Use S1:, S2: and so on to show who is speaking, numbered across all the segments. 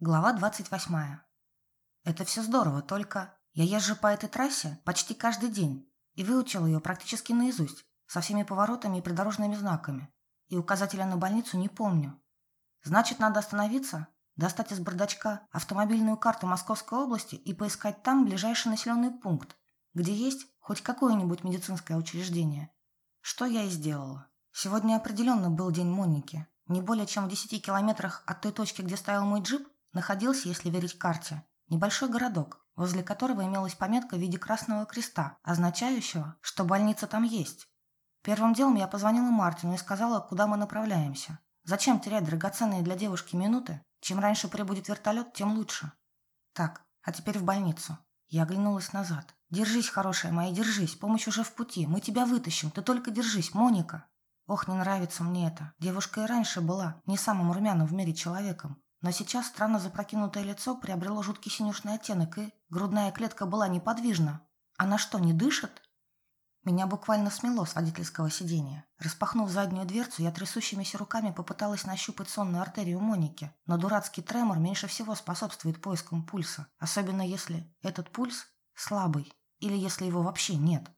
S1: Глава 28. Это все здорово, только я езжу по этой трассе почти каждый день и выучил ее практически наизусть, со всеми поворотами и придорожными знаками. И указателя на больницу не помню. Значит, надо остановиться, достать из бардачка автомобильную карту Московской области и поискать там ближайший населенный пункт, где есть хоть какое-нибудь медицинское учреждение. Что я и сделала. Сегодня определенно был день Моники. Не более чем в 10 километрах от той точки, где стоял мой джип, находился, если верить карте, небольшой городок, возле которого имелась пометка в виде красного креста, означающего, что больница там есть. Первым делом я позвонила Мартину и сказала, куда мы направляемся. Зачем терять драгоценные для девушки минуты? Чем раньше прибудет вертолет, тем лучше. Так, а теперь в больницу. Я оглянулась назад. «Держись, хорошая моя, держись. Помощь уже в пути. Мы тебя вытащим. Ты только держись, Моника». Ох, не нравится мне это. Девушка и раньше была не самым румяным в мире человеком. Но сейчас странно запрокинутое лицо приобрело жуткий синюшный оттенок, и грудная клетка была неподвижна. Она что, не дышит? Меня буквально смело с водительского сиденья. Распахнув заднюю дверцу, я трясущимися руками попыталась нащупать сонную артерию Моники, но дурацкий тремор меньше всего способствует поискам пульса, особенно если этот пульс слабый или если его вообще нет.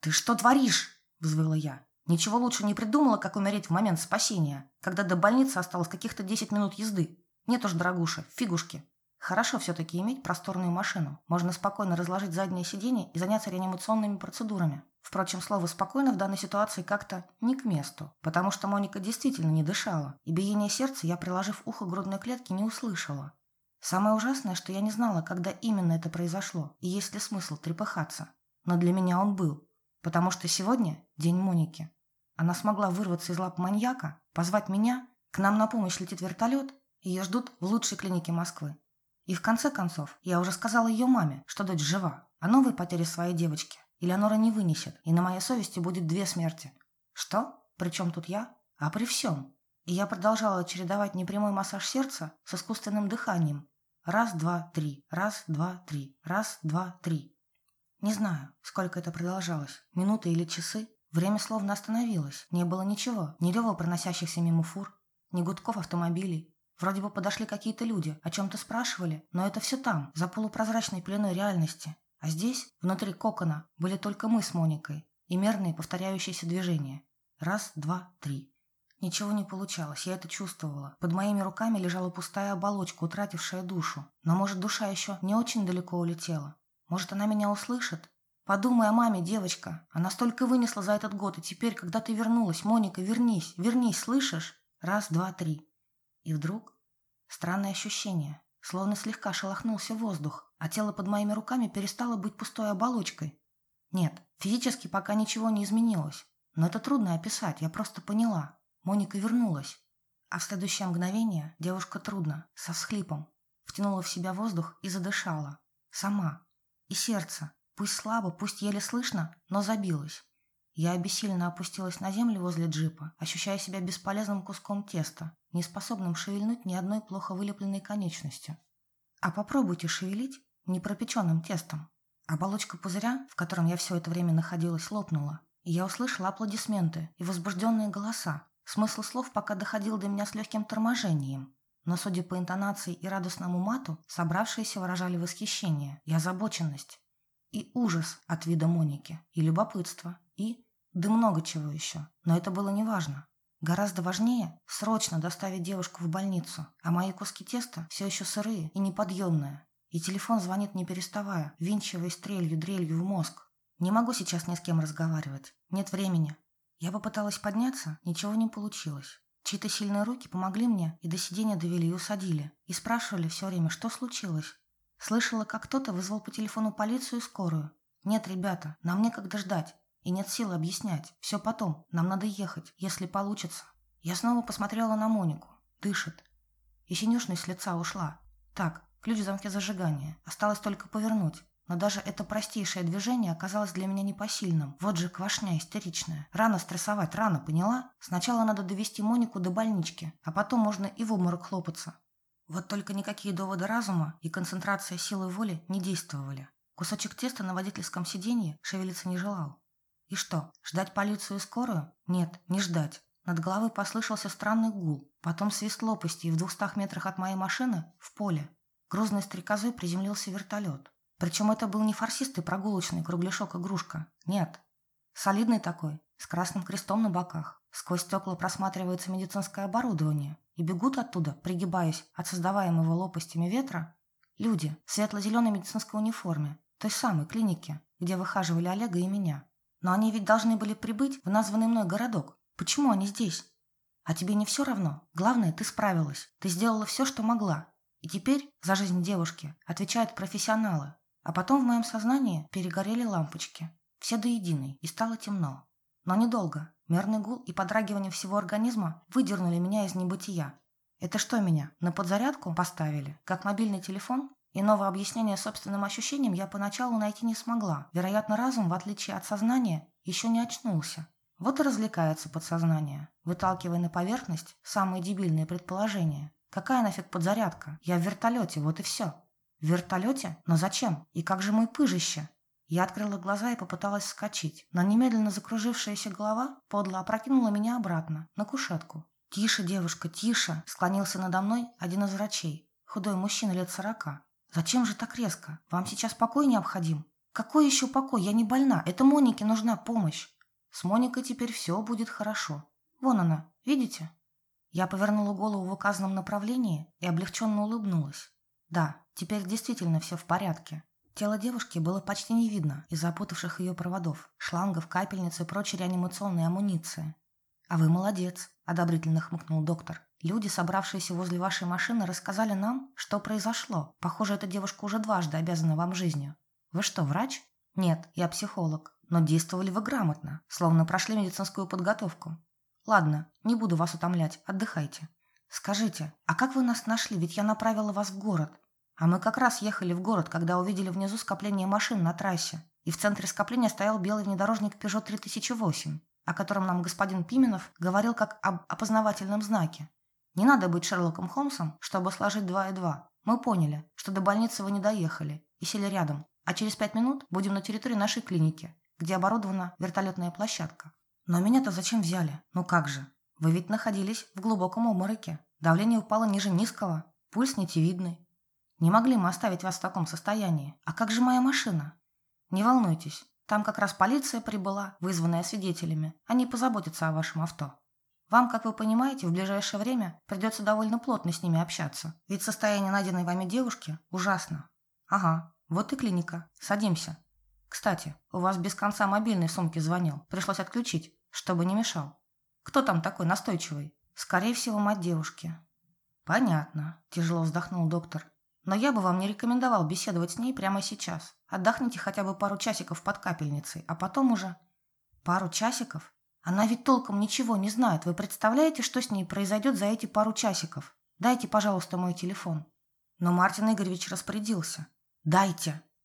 S1: «Ты что творишь?» – взвыла я. Ничего лучше не придумала, как умереть в момент спасения, когда до больницы осталось каких-то 10 минут езды. Нет уж, дорогуша, фигушки. Хорошо все-таки иметь просторную машину. Можно спокойно разложить заднее сиденье и заняться реанимационными процедурами. Впрочем, слово «спокойно» в данной ситуации как-то не к месту, потому что Моника действительно не дышала, и биение сердца я, приложив ухо к грудной клетке, не услышала. Самое ужасное, что я не знала, когда именно это произошло, и есть ли смысл трепыхаться. Но для меня он был, потому что сегодня день Моники. Она смогла вырваться из лап маньяка, позвать меня, к нам на помощь летит вертолет, ее ждут в лучшей клинике Москвы. И в конце концов, я уже сказала ее маме, что дочь жива, а новой потери своей девочки Элеонора не вынесет, и на моей совести будет две смерти. Что? Причем тут я? А при всем. И я продолжала чередовать непрямой массаж сердца с искусственным дыханием. Раз, два, три, раз, два, три, раз, два, три. Не знаю, сколько это продолжалось, минуты или часы. Время словно остановилось. Не было ничего, ни рева проносящихся мимо фур, ни гудков автомобилей. Вроде бы подошли какие-то люди, о чем-то спрашивали, но это все там, за полупрозрачной пленой реальности. А здесь, внутри кокона, были только мы с Моникой и мерные повторяющиеся движения. Раз, два, три. Ничего не получалось, я это чувствовала. Под моими руками лежала пустая оболочка, утратившая душу. Но, может, душа еще не очень далеко улетела. Может, она меня услышит? Подумай о маме, девочка. Она столько вынесла за этот год, и теперь, когда ты вернулась, Моника, вернись, вернись, слышишь? Раз, два, три. И вдруг странное ощущение, словно слегка шелохнулся воздух, а тело под моими руками перестало быть пустой оболочкой. Нет, физически пока ничего не изменилось. Но это трудно описать, я просто поняла. Моника вернулась. А в следующее мгновение девушка трудно, со всхлипом, втянула в себя воздух и задышала. Сама. И сердце, пусть слабо, пусть еле слышно, но забилось. Я обессиленно опустилась на землю возле джипа, ощущая себя бесполезным куском теста, неспособным шевельнуть ни одной плохо вылепленной конечностью. А попробуйте шевелить непропеченным тестом. Оболочка пузыря, в котором я все это время находилась, лопнула, и я услышала аплодисменты и возбужденные голоса. Смысл слов пока доходил до меня с легким торможением, но, судя по интонации и радостному мату, собравшиеся выражали восхищение и озабоченность, и ужас от вида Моники, и любопытство, и... да много чего еще. Но это было неважно. Гораздо важнее срочно доставить девушку в больницу, а мои куски теста все еще сырые и неподъемные. И телефон звонит не переставая, винчивая стрелью, дрелью в мозг. Не могу сейчас ни с кем разговаривать. Нет времени. Я попыталась подняться, ничего не получилось. Чьи-то сильные руки помогли мне и до сидения довели и усадили. И спрашивали все время, что случилось. Слышала, как кто-то вызвал по телефону полицию и скорую. Нет, ребята, нам некогда ждать. И нет сил объяснять. Все потом. Нам надо ехать, если получится. Я снова посмотрела на Монику. Дышит. И синюшность с лица ушла. Так, ключ в замке зажигания. Осталось только повернуть. Но даже это простейшее движение оказалось для меня непосильным. Вот же квашня истеричная. Рано стрессовать, рано, поняла? Сначала надо довести Монику до больнички, а потом можно и в обморок хлопаться. Вот только никакие доводы разума и концентрация силы воли не действовали. Кусочек теста на водительском сиденье шевелиться не желал. И что, ждать полицию и скорую? Нет, не ждать. Над головой послышался странный гул, потом свист лопасти, и в двухстах метрах от моей машины, в поле, грозной стрекозой приземлился вертолет. Причем это был не фарсистый прогулочный кругляшок-игрушка. Нет. Солидный такой, с красным крестом на боках. Сквозь стекла просматривается медицинское оборудование, и бегут оттуда, пригибаясь от создаваемого лопастями ветра, люди в светло-зеленой медицинской униформе, той самой клинике, где выхаживали Олега и меня. Но они ведь должны были прибыть в названный мной городок. Почему они здесь? А тебе не все равно? Главное, ты справилась. Ты сделала все, что могла. И теперь за жизнь девушки отвечают профессионалы. А потом в моем сознании перегорели лампочки. Все до единой, и стало темно. Но недолго. Мерный гул и подрагивание всего организма выдернули меня из небытия. Это что меня, на подзарядку поставили? Как мобильный телефон? Иного объяснения собственным ощущениям я поначалу найти не смогла. Вероятно, разум, в отличие от сознания, еще не очнулся. Вот и развлекается подсознание, выталкивая на поверхность самые дебильные предположения. Какая нафиг подзарядка? Я в вертолете, вот и все. В вертолете? Но зачем? И как же мой пыжище? Я открыла глаза и попыталась вскочить, но немедленно закружившаяся голова подло опрокинула меня обратно, на кушетку. «Тише, девушка, тише!» – склонился надо мной один из врачей, худой мужчина лет сорока. «Зачем же так резко? Вам сейчас покой необходим?» «Какой еще покой? Я не больна. Это Монике нужна помощь». «С Моникой теперь все будет хорошо. Вон она, видите?» Я повернула голову в указанном направлении и облегченно улыбнулась. «Да, теперь действительно все в порядке». Тело девушки было почти не видно из запутавших ее проводов, шлангов, капельниц и прочей реанимационной амуниции. «А вы молодец», – одобрительно хмыкнул доктор. Люди, собравшиеся возле вашей машины, рассказали нам, что произошло. Похоже, эта девушка уже дважды обязана вам жизнью. Вы что, врач? Нет, я психолог. Но действовали вы грамотно, словно прошли медицинскую подготовку. Ладно, не буду вас утомлять, отдыхайте. Скажите, а как вы нас нашли? Ведь я направила вас в город. А мы как раз ехали в город, когда увидели внизу скопление машин на трассе. И в центре скопления стоял белый внедорожник Peugeot 3008, о котором нам господин Пименов говорил как об опознавательном знаке. Не надо быть Шерлоком Холмсом, чтобы сложить два и два. Мы поняли, что до больницы вы не доехали и сели рядом, а через пять минут будем на территории нашей клиники, где оборудована вертолетная площадка. Но меня-то зачем взяли? Ну как же? Вы ведь находились в глубоком обмороке. Давление упало ниже низкого, пульс нитевидный. Не могли мы оставить вас в таком состоянии. А как же моя машина? Не волнуйтесь, там как раз полиция прибыла, вызванная свидетелями. Они позаботятся о вашем авто. Вам, как вы понимаете, в ближайшее время придется довольно плотно с ними общаться, ведь состояние найденной вами девушки ужасно. Ага, вот и клиника. Садимся. Кстати, у вас без конца мобильный в сумке звонил. Пришлось отключить, чтобы не мешал. Кто там такой настойчивый? Скорее всего, мать девушки. Понятно, тяжело вздохнул доктор. Но я бы вам не рекомендовал беседовать с ней прямо сейчас. Отдохните хотя бы пару часиков под капельницей, а потом уже... Пару часиков? Она ведь толком ничего не знает. Вы представляете, что с ней произойдет за эти пару часиков? Дайте, пожалуйста, мой телефон. Но Мартин Игоревич распорядился. Дайте.